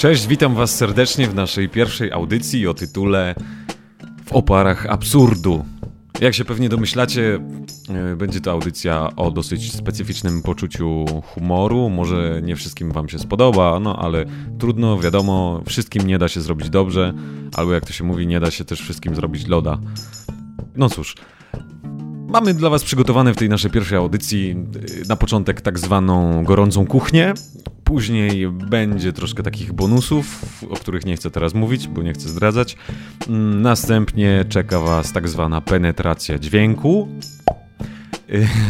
Cześć, witam Was serdecznie w naszej pierwszej audycji o tytule W oparach absurdu. Jak się pewnie domyślacie, e, będzie to audycja o dosyć specyficznym poczuciu humoru. Może nie wszystkim Wam się spodoba, no ale trudno, wiadomo, wszystkim nie da się zrobić dobrze, albo jak to się mówi, nie da się też wszystkim zrobić loda. No cóż, Mamy dla Was przygotowane w tej naszej pierwszej audycji e, na początek tak zwaną gorącą kuchnię. Później będzie troszkę takich bonusów, o których nie chcę teraz mówić, bo nie chcę zdradzać. Mm, Następnie czeka Was tak zwana penetracja dźwięku.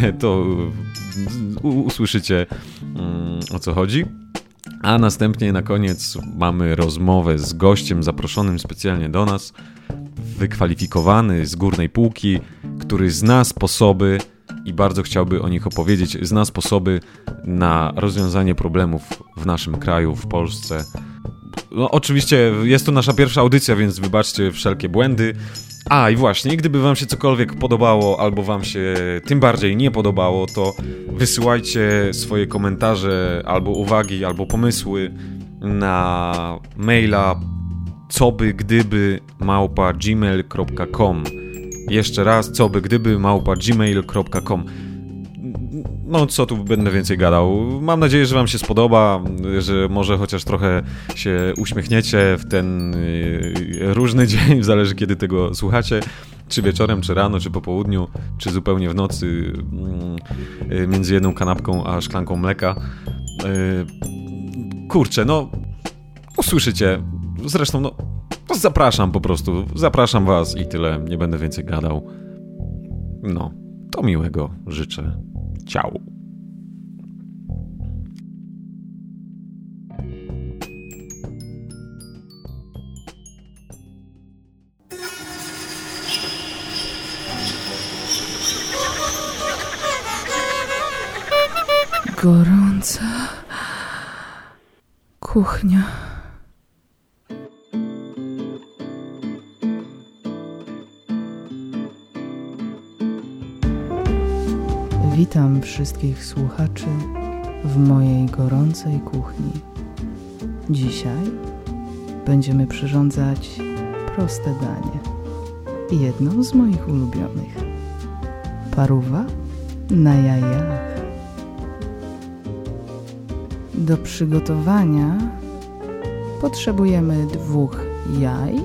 E, To u- usłyszycie mm, o co chodzi. A następnie na koniec mamy rozmowę z gościem zaproszonym specjalnie do nas, wykwalifikowany z górnej półki, który zna sposoby i bardzo chciałby o nich opowiedzieć, zna sposoby na rozwiązanie problemów w naszym kraju, w Polsce. No, oczywiście jest to nasza pierwsza audycja, więc wybaczcie wszelkie błędy. A i właśnie, gdyby Wam się cokolwiek podobało, albo Wam się tym bardziej nie podobało, to wysyłajcie swoje komentarze, albo uwagi, albo pomysły na maila co by gdyby małpa gmail.com Jeszcze raz, co by gdyby małpa gmail.com no co tu będę więcej gadał. Mam nadzieję, że wam się spodoba, że może chociaż trochę się uśmiechniecie w ten y, różny dzień, zależy kiedy tego słuchacie. Czy wieczorem, czy rano, czy po południu, czy zupełnie w nocy mm, y, między jedną kanapką a szklanką mleka. Y, Kurczę, no usłyszycie. Zresztą, no zapraszam po prostu. Zapraszam was i tyle. Nie będę więcej gadał. No, to miłego życzę. Ciao. Gorąca kuchnia. Witam wszystkich słuchaczy w mojej gorącej kuchni. Dzisiaj będziemy przyrządzać proste danie. Jedną z moich ulubionych. Paruwa na jajach. Do przygotowania potrzebujemy dwóch jaj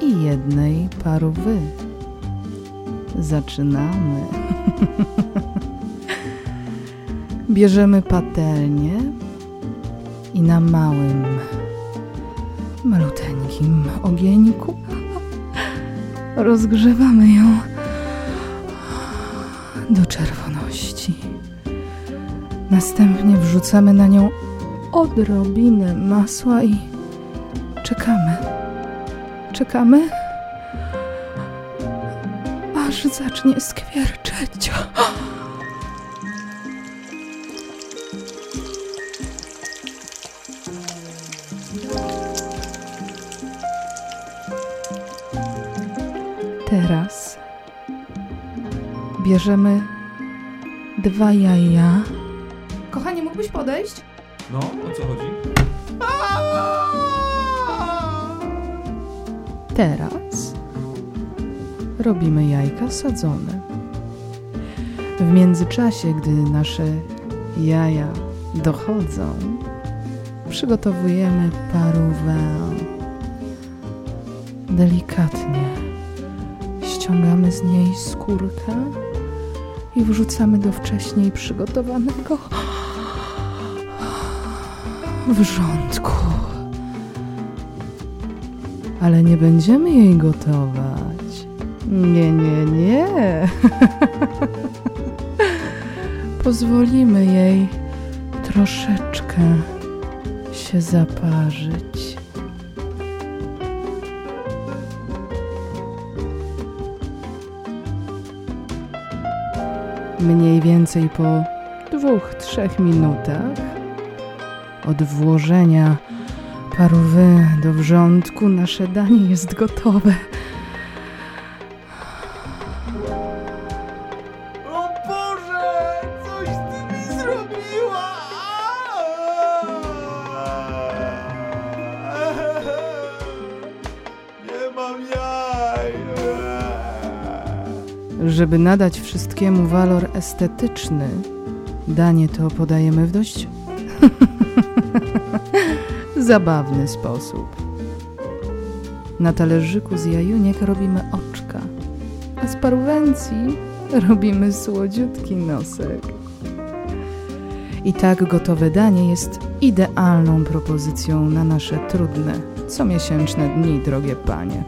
i jednej parówy. Zaczynamy. Bierzemy patelnię i na małym, maluteńkim ogieńku rozgrzewamy ją do czerwoności. Następnie wrzucamy na nią odrobinę masła i czekamy. Czekamy, aż zacznie skwierczeć. Bierzemy dwa jaja. Kochanie, mógłbyś podejść? No, o co chodzi? Teraz robimy jajka sadzone. W międzyczasie, gdy nasze jaja dochodzą, przygotowujemy parówę. Delikatnie ściągamy z niej skórkę i wrzucamy do wcześniej przygotowanego wrzątku. Ale nie będziemy jej gotować. Nie, nie, nie. Pozwolimy jej troszeczkę się zaparzyć. Mniej więcej po dwóch, trzech minutach od włożenia parówy do wrzątku nasze danie jest gotowe. Żeby nadać wszystkiemu walor estetyczny, danie to podajemy w dość zabawny sposób. Na talerzyku z jajuniek robimy oczka, a z parwencji robimy słodziutki nosek. I tak gotowe danie jest idealną propozycją na nasze trudne, comiesięczne dni, drogie panie.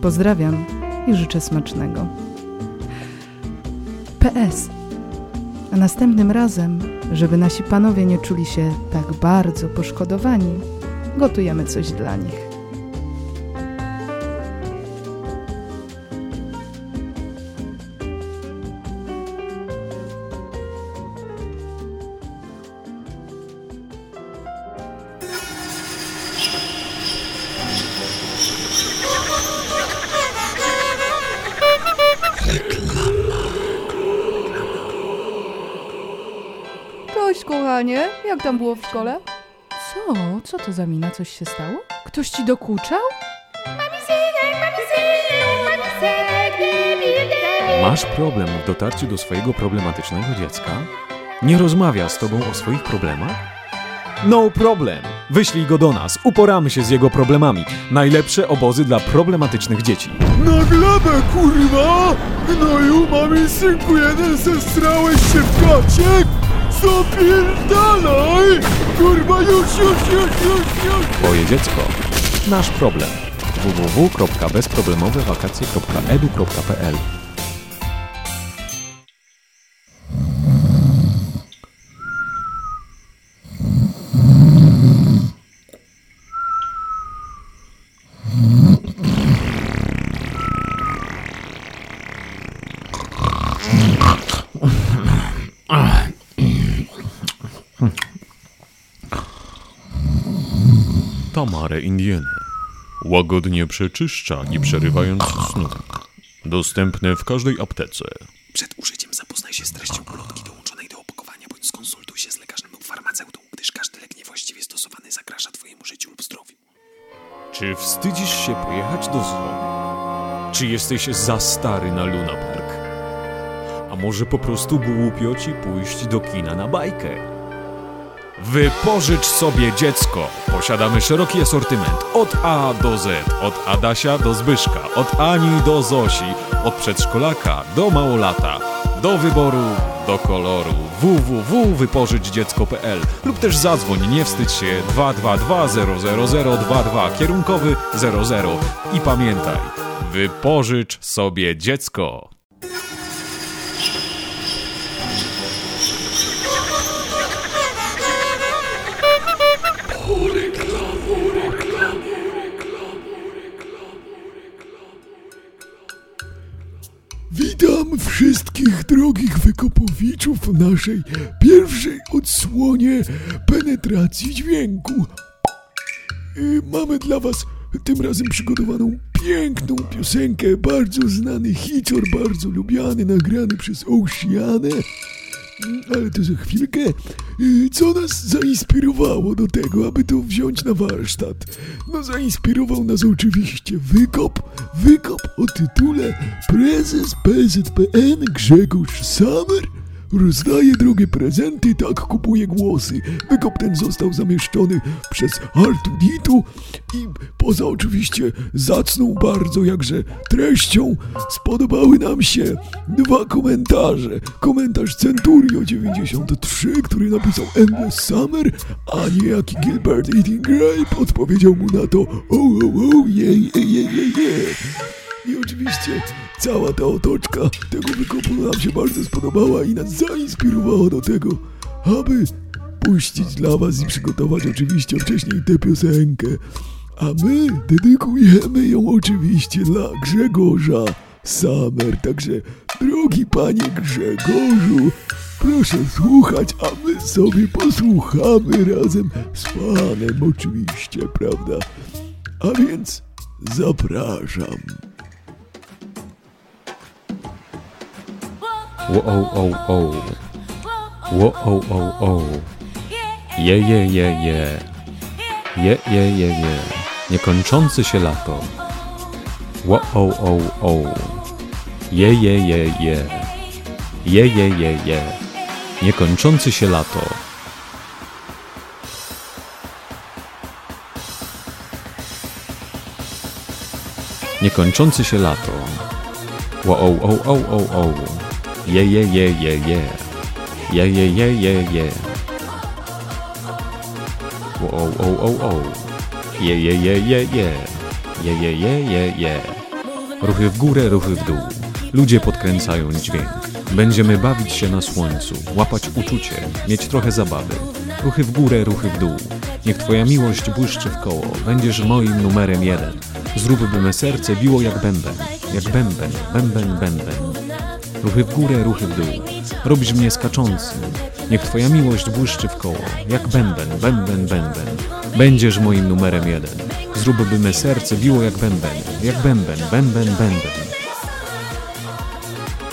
Pozdrawiam i życzę smacznego. PS. A następnym razem, żeby nasi panowie nie czuli się tak bardzo poszkodowani, gotujemy coś dla nich. Tam było w szkole? Co? Co to za mina? Coś się stało? Ktoś ci dokuczał? Masz problem w dotarciu do swojego problematycznego dziecka? Nie rozmawia z tobą o swoich problemach? No problem! Wyślij go do nas, uporamy się z jego problemami. Najlepsze obozy dla problematycznych dzieci. Na glebę, kurwa! Gnoju, mamy synku, jeden zestrałeś się w gacie? Zapierdalaj! Kurwa, już, już, już, już, już! Twoje dziecko. Nasz problem. www.bezproblemowewakacje.edu.pl Tamare Indienne. Łagodnie przeczyszcza, nie przerywając snu. Dostępne w każdej aptece. Przed użyciem zapoznaj się z treścią ulotki dołączonej do opakowania bądź skonsultuj się z lekarzem lub farmaceutą, gdyż każdy lek niewłaściwie stosowany zagraża Twojemu życiu lub zdrowiu. Czy wstydzisz się pojechać do zoo? Czy jesteś za stary na Luna Park? A może po prostu głupio ci pójść do kina na bajkę? Wypożycz sobie dziecko. Posiadamy szeroki asortyment od A do Z, od Adasia do Zbyszka, od Ani do Zosi, od przedszkolaka do małolata, do wyboru, do koloru www.wypożyczdziecko.pl lub też zadzwoń, nie wstydź się 222 00022 kierunkowy 00 i pamiętaj, wypożycz sobie dziecko. Drogich wykopowiczów w naszej pierwszej odsłonie penetracji dźwięku. Y, Mamy dla was tym razem przygotowaną piękną piosenkę, bardzo znany hicior, bardzo lubiany, nagrany przez Oceanę. Ale to za chwilkę. Y, Co nas zainspirowało do tego, aby to wziąć na warsztat? No zainspirował nas oczywiście wykop, wykop o tytule Prezes PZPN Grzegorz Samer rozdaje drogie prezenty, tak kupuje głosy. Wykop ten został zamieszczony przez Artuditu i poza oczywiście zacną bardzo jakże treścią spodobały nam się dwa komentarze. Komentarz Centurio 93, który napisał Endless Summer, a niejaki Gilbert Eating Grape odpowiedział mu na to o, o, o, je, je, je, je, je. I oczywiście cała ta otoczka tego wykopu nam się bardzo spodobała i nas zainspirowała do tego, aby puścić dla was i przygotować oczywiście wcześniej tę piosenkę. A my dedykujemy ją oczywiście dla Grzegorza Summer. Także, drogi panie Grzegorzu, proszę słuchać, a my sobie posłuchamy razem z panem oczywiście, prawda? A więc zapraszam. Wo o o o. Wo o o o. Je je je je. Je je je je. Niekończący się lato. Wo o o o. Je, je, je, je. Je, je, je, je. Niekończący się lato. Niekończący się lato. Wo, o, o, o, o, o. Je, je, je, je, je. Je, je, je, je, je. Wo, o, o, o, o. Je, je, je, je, je. Je, je, je, je, je. Ruchy w górę, ruchy w dół. Ludzie podkręcają dźwięk. Będziemy bawić się na słońcu, łapać uczucie, mieć trochę zabawy. Ruchy w górę, ruchy w dół. Niech twoja miłość błyszczy w koło. Będziesz moim numerem jeden. Zrób, by me serce biło jak bęben. Jak bęben, bęben, bęben. Ruchy w górę, ruchy w dół. Robisz mnie skaczącym. Niech twoja miłość błyszczy w koło. Jak bęben, bęben, bęben. Będziesz moim numerem jeden. Zrób, by me serce biło jak bęben. Jak bęben, bęben, bęben.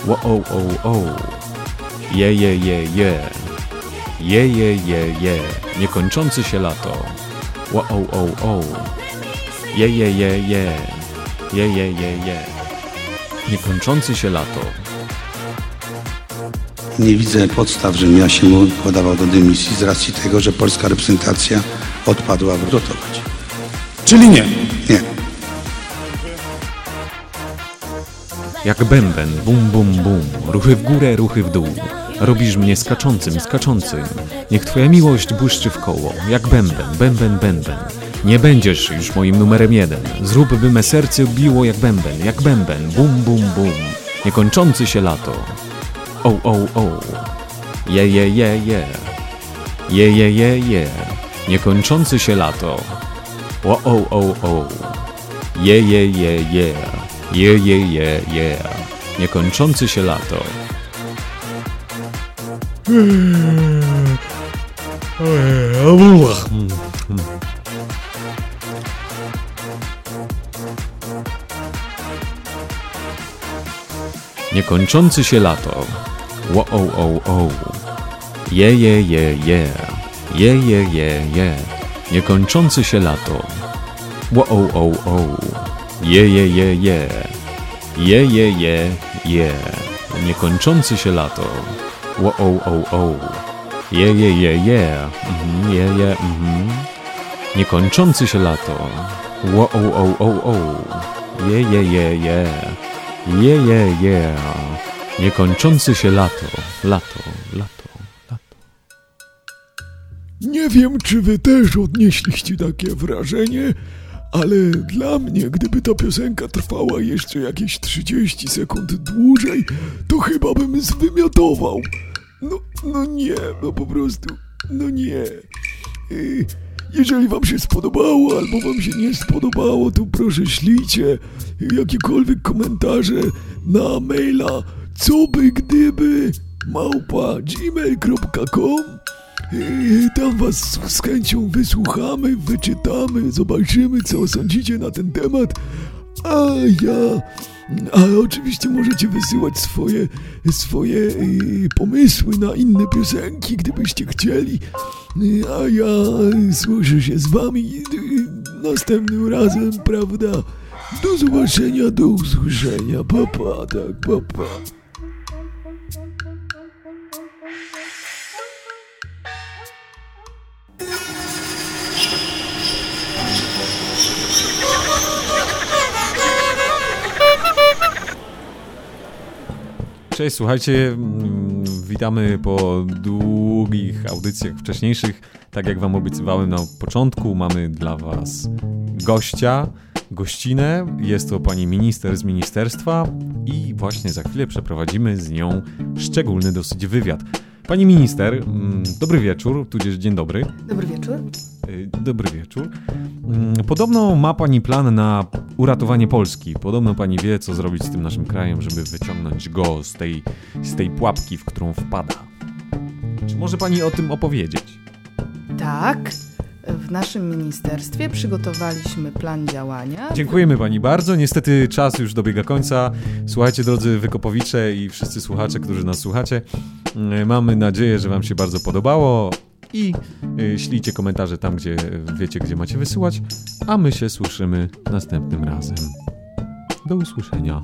Wo, o, o, o. Je, je, je, je. Je, je, je, je. Niekończący się lato. Wo, o, o, o. Je, je, je, je. Je, je, je, je. Niekończący się lato. Nie widzę podstaw, żebym ja się podawał do dymisji z racji tego, że polska reprezentacja odpadła w rotować. Czyli nie. Nie. Jak bęben, bum, bum, bum. Ruchy w górę, ruchy w dół. Robisz mnie skaczącym, skaczącym. Niech twoja miłość błyszczy w koło. Jak bęben, bęben, bęben. Nie będziesz już moim numerem jeden. Zrób, by me serce biło jak bęben, jak bęben. Bum, bum, bum. Niekończący się lato. O, o, o. Je, je, je, je. Je, je, je, je. Niekończący się lato. O, o, o, o. Je, je, je, je. Je, je, je, je. Niekończący się lato. Niekończący się lato. Wo, o, o, o. Je, je, je, je. Je, je, je, je. Niekończący się lato. Wo, o, o, o. Je, je, je, je. Je, je, je, je. Niekończący się lato. Wo, o, o, o. Je, je, je, je. Mhm, je, je, mhm. Niekończący się lato. Wo, o, o, o, o. Je, je, je, je. Je, je, je. Niekończący się lato. Lato, lato, lato. Nie wiem, czy wy też odnieśliście takie wrażenie, ale dla mnie, gdyby ta piosenka trwała jeszcze jakieś 30 sekund dłużej, to chyba bym zwymiotował. No, no nie, no po prostu, no nie. Y, Jeżeli wam się spodobało, albo wam się nie spodobało, to proszę ślijcie jakiekolwiek komentarze na maila co by gdyby małpa gmail.com Tam was z chęcią wysłuchamy, wyczytamy, zobaczymy co sądzicie na ten temat. A ja... A oczywiście możecie wysyłać swoje, swoje yy, pomysły na inne piosenki, gdybyście chcieli. Yy, a ja słyszę się z wami następnym razem, prawda? Do zobaczenia, do usłyszenia. Papa, tak, papa. Cześć, słuchajcie, mm, witamy po długich audycjach wcześniejszych. Tak jak wam obiecywałem na początku, mamy dla was gościa, gościnę. Jest to pani minister z ministerstwa i właśnie za chwilę przeprowadzimy z nią szczególny dosyć wywiad. Pani minister, mm, dobry wieczór, tudzież dzień dobry. Dobry wieczór. Y, Dobry wieczór. Mm, Podobno ma Pani plan na uratowanie Polski. Podobno Pani wie, co zrobić z tym naszym krajem, żeby wyciągnąć go z tej, z tej pułapki, w którą wpada. Czy może Pani o tym opowiedzieć? Tak, w naszym ministerstwie przygotowaliśmy plan działania. Dziękujemy Pani bardzo. Niestety czas już dobiega końca. Słuchajcie, drodzy wykopowicze i wszyscy słuchacze, którzy nas słuchacie. y, Mamy nadzieję, że Wam się bardzo podobało i y, ślijcie komentarze tam, gdzie wiecie, gdzie macie wysyłać, a my się słyszymy następnym razem. Do usłyszenia.